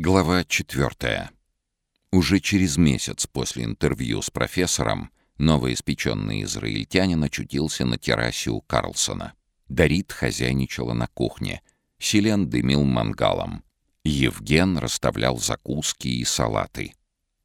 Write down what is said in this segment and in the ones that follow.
Глава четвертая. Уже через месяц после интервью с профессором новоиспеченный израильтянин очутился на террасе у Карлсона. Дарит хозяйничала на кухне. Селен дымил мангалом. Евген расставлял закуски и салаты.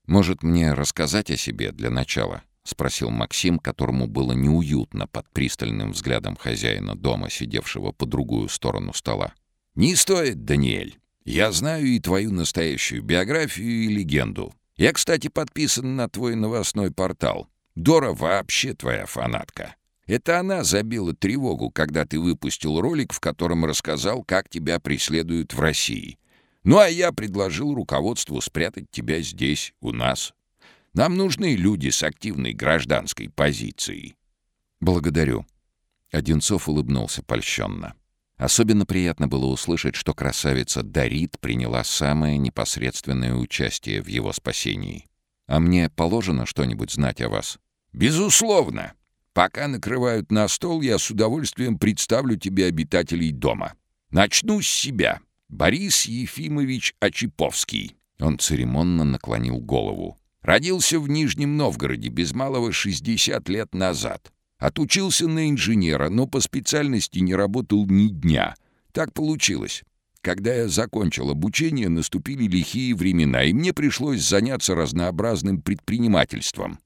«Может, мне рассказать о себе для начала?» — спросил Максим, которому было неуютно под пристальным взглядом хозяина дома, сидевшего по другую сторону стола. «Не стоит, Даниэль. Я знаю и твою настоящую биографию и легенду. Я, кстати, подписан на твой новостной портал. Дора вообще твоя фанатка. Это она забила тревогу, когда ты выпустил ролик, в котором рассказал, как тебя преследуют в России. Ну а я предложил руководству спрятать тебя здесь, у нас. Нам нужны люди с активной гражданской позицией. Благодарю. Одинцов улыбнулся польщенно. Особенно приятно было услышать, что красавица Дарит приняла самое непосредственное участие в его спасении. «А мне положено что-нибудь знать о вас?» «Безусловно. Пока накрывают на стол, я с удовольствием представлю тебе обитателей дома. Начну с себя. Борис Ефимович Очиповский». Он церемонно наклонил голову. «Родился в Нижнем Новгороде без малого 60 лет назад. Отучился на инженера, но по специальности не работал ни дня. Так получилось. Когда я закончил обучение, наступили лихие времена, и мне пришлось заняться разнообразным предпринимательством.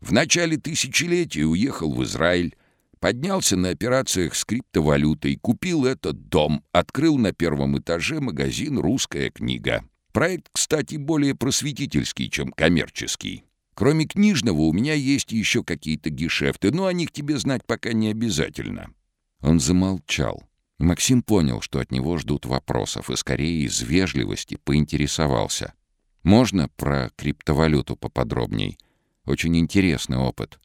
В начале тысячелетия уехал в Израиль, поднялся на операциях с криптовалютой, купил этот дом, открыл на первом этаже магазин «Русская книга». Проект, кстати, более просветительский, чем коммерческий. Кроме книжного, у меня есть еще какие-то гешефты, но о них тебе знать пока не обязательно». Он замолчал. Максим понял, что от него ждут вопросов, и скорее из вежливости поинтересовался. «Можно про криптовалюту поподробней? Очень интересный опыт.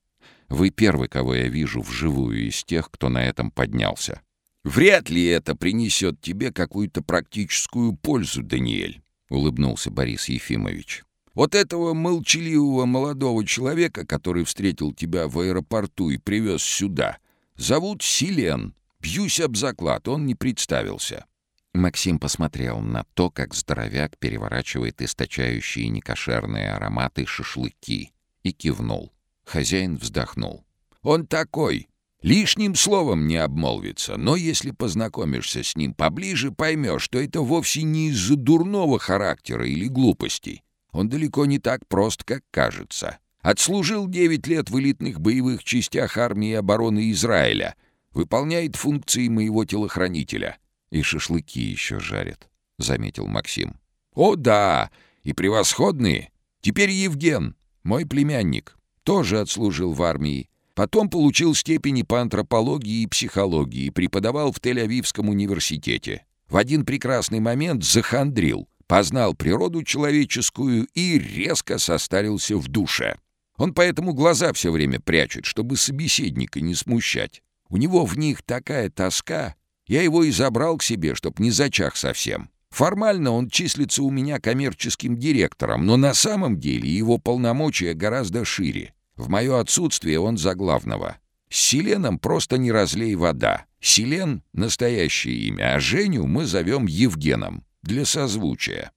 Вы первый, кого я вижу вживую из тех, кто на этом поднялся». «Вряд ли это принесет тебе какую-то практическую пользу, Даниэль», — улыбнулся Борис Ефимович. Вот этого молчаливого молодого человека, который встретил тебя в аэропорту и привез сюда, зовут Силен. Бьюсь об заклад, он не представился». Максим посмотрел на то, как здоровяк переворачивает источающие некошерные ароматы шашлыки, и кивнул. Хозяин вздохнул. «Он такой. Лишним словом не обмолвится, но если познакомишься с ним поближе, поймешь, что это вовсе не из-за дурного характера или глупостей. Он далеко не так прост, как кажется. Отслужил 9 лет в элитных боевых частях армии обороны Израиля. Выполняет функции моего телохранителя. И шашлыки еще жарят, — заметил Максим. О, да, и превосходные. Теперь Евген, мой племянник, тоже отслужил в армии. Потом получил степени по антропологии и психологии, преподавал в Тель-Авивском университете. В один прекрасный момент захандрил познал природу человеческую и резко состарился в душе. Он поэтому глаза все время прячет, чтобы собеседника не смущать. У него в них такая тоска. Я его и забрал к себе, чтоб не зачах совсем. Формально он числится у меня коммерческим директором, но на самом деле его полномочия гораздо шире. В мое отсутствие он за главного. С Селеном просто не разлей вода. Селен — настоящее имя, а Женю мы зовем Евгеном для созвучия.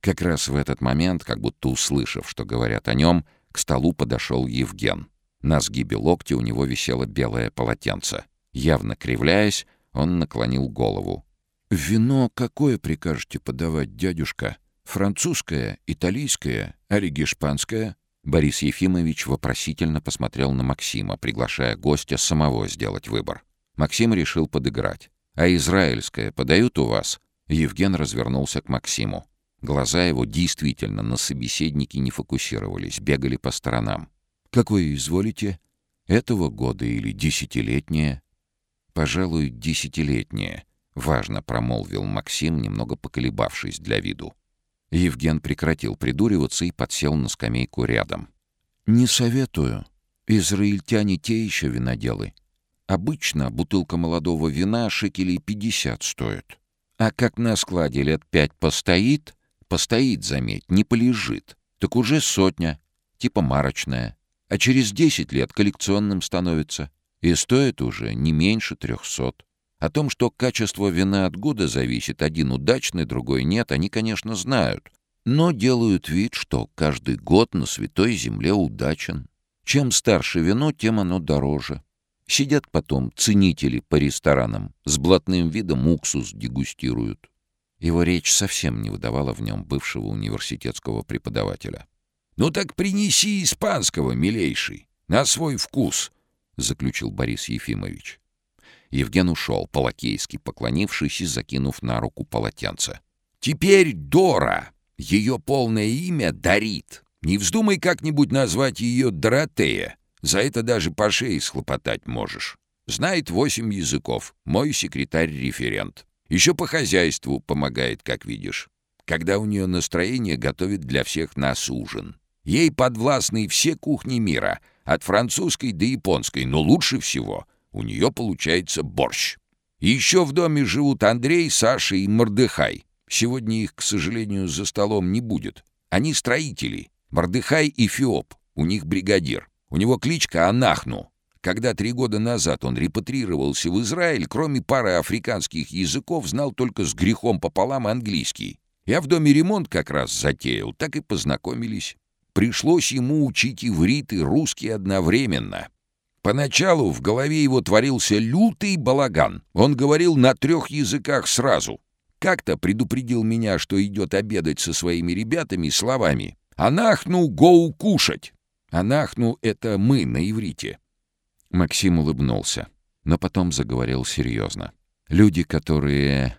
Как раз в этот момент, как будто услышав, что говорят о нем, к столу подошел Евген. На сгибе локтя у него висело белое полотенце. Явно кривляясь, он наклонил голову. «Вино какое прикажете подавать, дядюшка? Французское, итальянское, оригишпанское?» Борис Ефимович вопросительно посмотрел на Максима, приглашая гостя самого сделать выбор. Максим решил подыграть. «А израильское подают у вас?» Евген развернулся к Максиму. Глаза его действительно на собеседнике не фокусировались, бегали по сторонам. «Какое изволите? Этого года или десятилетнее?» «Пожалуй, десятилетнее», — важно промолвил Максим, немного поколебавшись для виду. Евген прекратил придуриваться и подсел на скамейку рядом. «Не советую. Израильтяне те еще виноделы. Обычно бутылка молодого вина шекелей пятьдесят стоит. А как на складе лет пять постоит, постоит, заметь, не полежит, так уже сотня, типа марочная. А через десять лет коллекционным становится. И стоит уже не меньше трехсот. О том, что качество вина от года зависит, один удачный, другой нет, они, конечно, знают, но делают вид, что каждый год на Святой Земле удачен. Чем старше вино, тем оно дороже. Сидят потом ценители по ресторанам, с блатным видом уксус дегустируют. Его речь совсем не выдавала в нем бывшего университетского преподавателя. «Ну так принеси испанского, милейший, на свой вкус», — заключил Борис Ефимович. Евген ушел, по-лакейски поклонившись и закинув на руку полотенце. «Теперь Дора. Ее полное имя Дарит. Не вздумай как-нибудь назвать ее Доротея. За это даже по шее схлопотать можешь. Знает восемь языков. Мой секретарь-референт. Еще по хозяйству помогает, как видишь. Когда у нее настроение, готовит для всех нас ужин. Ей подвластны все кухни мира, от французской до японской, но лучше всего у нее получается борщ. Еще в доме живут Андрей, Саша и Мордыхай. Сегодня их, к сожалению, за столом не будет. Они строители. Мордыхай и Феоп. У них бригадир. У него кличка Анахну. Когда три года назад он репатрировался в Израиль, кроме пары африканских языков, знал только с грехом пополам английский. Я в доме ремонт как раз затеял, так и познакомились. Пришлось ему учить иврит и русский одновременно. Поначалу в голове его творился лютый балаган. Он говорил на трех языках сразу. Как-то предупредил меня, что идет обедать со своими ребятами словами «Анахну гоу кушать». «Анахну» — это «мы» на иврите. Максим улыбнулся, но потом заговорил серьезно. Люди, которые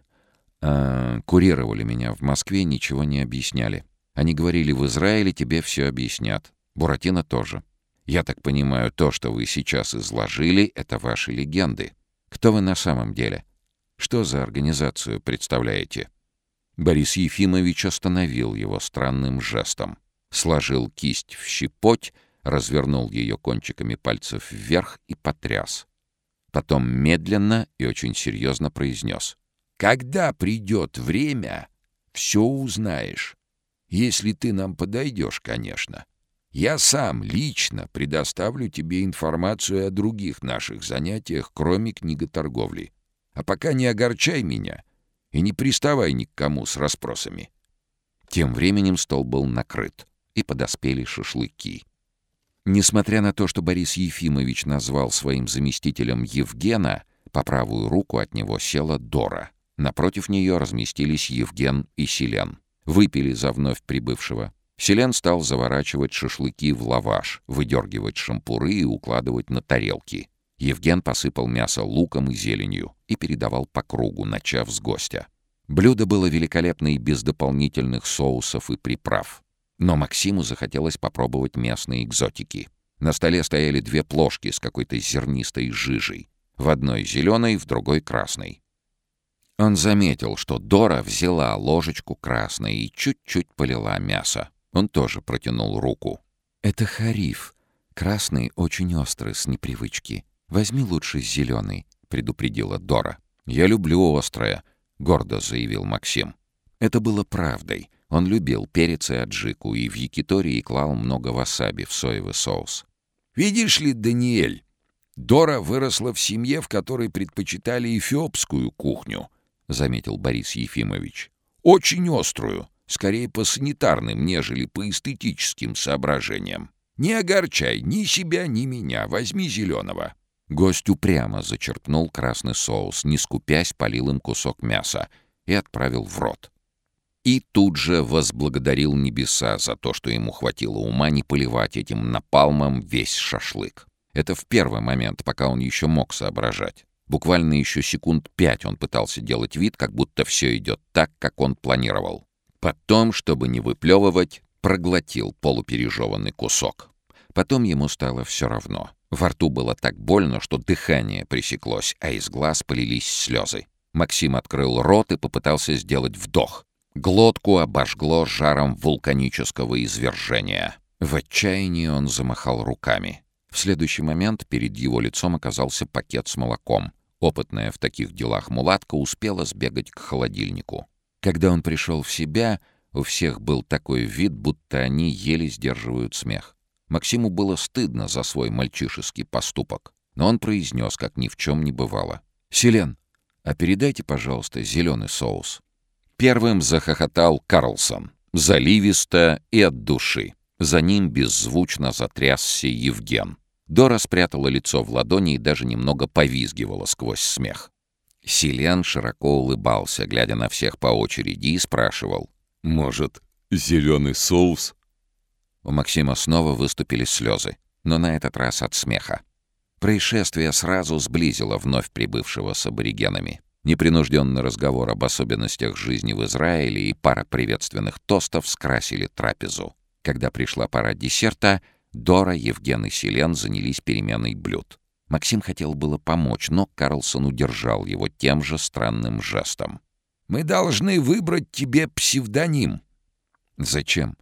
э, курировали меня в Москве, ничего не объясняли. Они говорили, в Израиле тебе все объяснят. Буратино тоже. Я так понимаю, то, что вы сейчас изложили, это ваши легенды. Кто вы на самом деле? Что за организацию представляете?» Борис Ефимович остановил его странным жестом. Сложил кисть в щепоть, развернул ее кончиками пальцев вверх и потряс. Потом медленно и очень серьезно произнес. «Когда придет время, все узнаешь. Если ты нам подойдешь, конечно. Я сам лично предоставлю тебе информацию о других наших занятиях, кроме книготорговли. А пока не огорчай меня и не приставай ни к кому с расспросами». Тем временем стол был накрыт, и подоспели шашлыки. Несмотря на то, что Борис Ефимович назвал своим заместителем Евгена, по правую руку от него села Дора. Напротив нее разместились Евген и Селен. Выпили за вновь прибывшего. Селен стал заворачивать шашлыки в лаваш, выдергивать шампуры и укладывать на тарелки. Евген посыпал мясо луком и зеленью и передавал по кругу, начав с гостя. Блюдо было великолепно и без дополнительных соусов и приправ. Но Максиму захотелось попробовать местные экзотики. На столе стояли две плошки с какой-то зернистой жижей. В одной зеленой, в другой красной. Он заметил, что Дора взяла ложечку красной и чуть-чуть полила мясо. Он тоже протянул руку. «Это хариф. Красный очень острый, с непривычки. Возьми лучше зеленый», — предупредила Дора. «Я люблю острое», — гордо заявил Максим. Это было правдой. Он любил перец и аджику, и в якитории клал много васаби в соевый соус. «Видишь ли, Даниэль, Дора выросла в семье, в которой предпочитали эфиопскую кухню», — заметил Борис Ефимович. «Очень острую, скорее по санитарным, нежели по эстетическим соображениям. Не огорчай ни себя, ни меня, возьми зеленого». Гость упрямо зачерпнул красный соус, не скупясь, полил им кусок мяса и отправил в рот. И тут же возблагодарил небеса за то, что ему хватило ума не поливать этим напалмом весь шашлык. Это в первый момент, пока он еще мог соображать. Буквально еще секунд пять он пытался делать вид, как будто все идет так, как он планировал. Потом, чтобы не выплевывать, проглотил полупережеванный кусок. Потом ему стало все равно. Во рту было так больно, что дыхание пресеклось, а из глаз полились слезы. Максим открыл рот и попытался сделать вдох. Глотку обожгло жаром вулканического извержения. В отчаянии он замахал руками. В следующий момент перед его лицом оказался пакет с молоком. Опытная в таких делах мулатка успела сбегать к холодильнику. Когда он пришел в себя, у всех был такой вид, будто они еле сдерживают смех. Максиму было стыдно за свой мальчишеский поступок, но он произнес, как ни в чем не бывало. «Селен, «А передайте, пожалуйста, зеленый соус». Первым захохотал Карлсон, заливисто и от души. За ним беззвучно затрясся Евген. Дора спрятала лицо в ладони и даже немного повизгивала сквозь смех. Силен широко улыбался, глядя на всех по очереди, и спрашивал. «Может, зеленый соус?» У Максима снова выступили слезы, но на этот раз от смеха. Происшествие сразу сблизило вновь прибывшего с аборигенами. Непринужденный разговор об особенностях жизни в Израиле и пара приветственных тостов скрасили трапезу. Когда пришла пора десерта, Дора, Евген и Селен занялись переменой блюд. Максим хотел было помочь, но Карлсон удержал его тем же странным жестом. «Мы должны выбрать тебе псевдоним». «Зачем?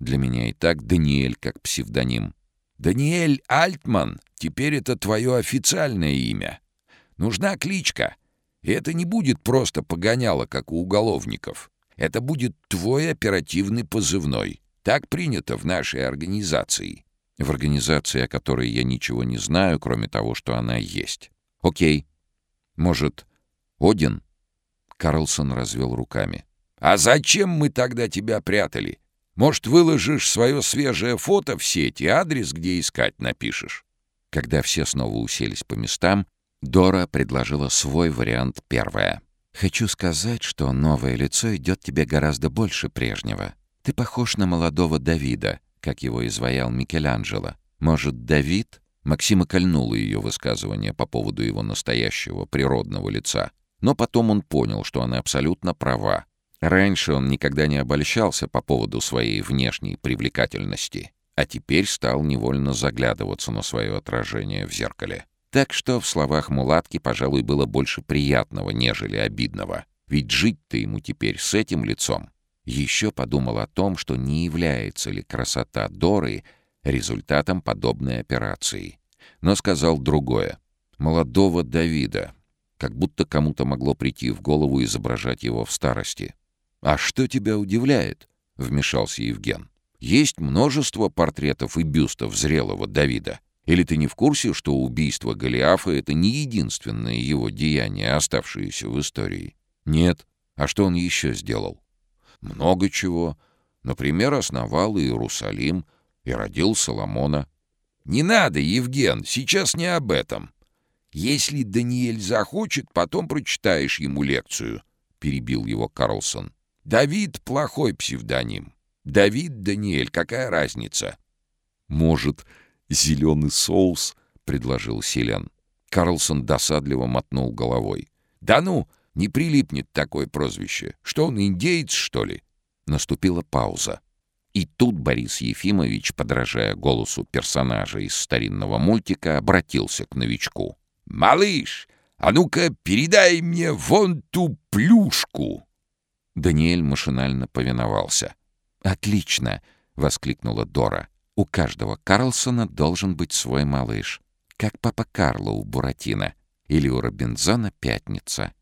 Для меня и так Даниэль как псевдоним». «Даниэль Альтман, теперь это твое официальное имя. Нужна кличка. И это не будет просто погоняло, как у уголовников. Это будет твой оперативный позывной. Так принято в нашей организации». «В организации, о которой я ничего не знаю, кроме того, что она есть». «Окей. Может, Один?» Карлсон развел руками. «А зачем мы тогда тебя прятали? Может, выложишь свое свежее фото в сеть и адрес, где искать, напишешь?» Когда все снова уселись по местам, Дора предложила свой вариант первое. «Хочу сказать, что новое лицо идет тебе гораздо больше прежнего. Ты похож на молодого Давида, как его изваял Микеланджело. Может, Давид?» Максима кольнуло ее высказывание по поводу его настоящего природного лица. Но потом он понял, что она абсолютно права. Раньше он никогда не обольщался по поводу своей внешней привлекательности, а теперь стал невольно заглядываться на свое отражение в зеркале. Так что в словах мулатки, пожалуй, было больше приятного, нежели обидного. Ведь жить-то ему теперь с этим лицом. Еще подумал о том, что не является ли красота Доры результатом подобной операции. Но сказал другое. Молодого Давида. Как будто кому-то могло прийти в голову изображать его в старости. «А что тебя удивляет?» — вмешался Евген. «Есть множество портретов и бюстов зрелого Давида. Или ты не в курсе, что убийство Голиафа — это не единственное его деяние, оставшееся в истории? Нет. А что он еще сделал? Много чего. Например, основал Иерусалим и родил Соломона. «Не надо, Евген, сейчас не об этом. Если Даниэль захочет, потом прочитаешь ему лекцию», — перебил его Карлсон. «Давид — плохой псевдоним. Давид, Даниэль, какая разница?» «Может, зеленый соус?» — предложил Селен. Карлсон досадливо мотнул головой. «Да ну, не прилипнет такое прозвище. Что он, индеец, что ли?» Наступила пауза. И тут Борис Ефимович, подражая голосу персонажа из старинного мультика, обратился к новичку. «Малыш, а ну-ка передай мне вон ту плюшку!» Даниэль машинально повиновался. «Отлично!» — воскликнула Дора. «У каждого Карлсона должен быть свой малыш. Как папа Карло у Буратино. Или у Робинзона Пятница.